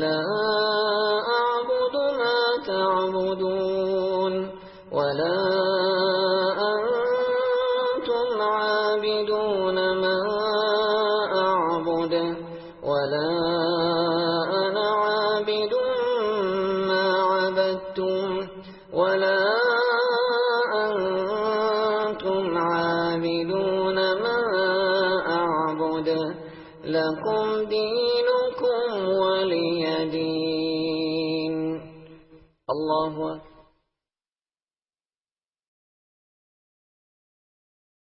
لا أعبد ما تعبدون ولا أنتم عابدون ما أعبد ولا أنا عابد ما عبدتم ولا أنتم عابدون ما أعبد لكم دينكم ولي اللہ